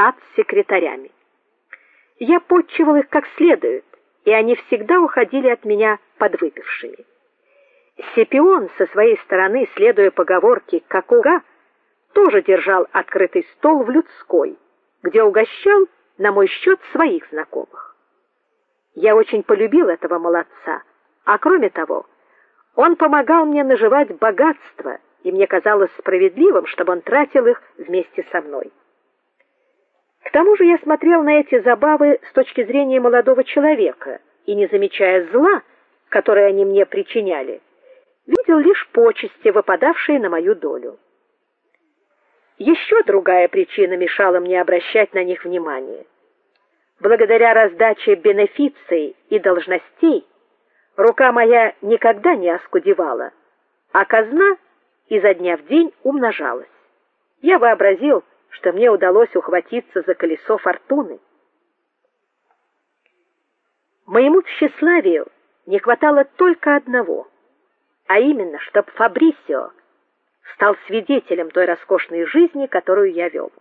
статс-секретарями. Я подчивал их как следует, и они всегда уходили от меня подвыпившими. Сепион со своей стороны, следуя поговорке Какуга, тоже держал открытый стол в людской, где угощал на мой счет своих знакомых. Я очень полюбил этого молодца, а кроме того, он помогал мне наживать богатство, и мне казалось справедливым, чтобы он тратил их вместе со мной. К тому же я смотрел на эти забавы с точки зрения молодого человека и не замечая зла, которое они мне причиняли, видел лишь почести, выпадавшие на мою долю. Еще другая причина мешала мне обращать на них внимание. Благодаря раздаче бенефиций и должностей рука моя никогда не оскудевала, а казна изо дня в день умножалась. Я вообразил, что мне удалось ухватиться за колесо фортуны. Моему тщеславию не хватало только одного, а именно, чтоб Фабрисио стал свидетелем той роскошной жизни, которую я вел.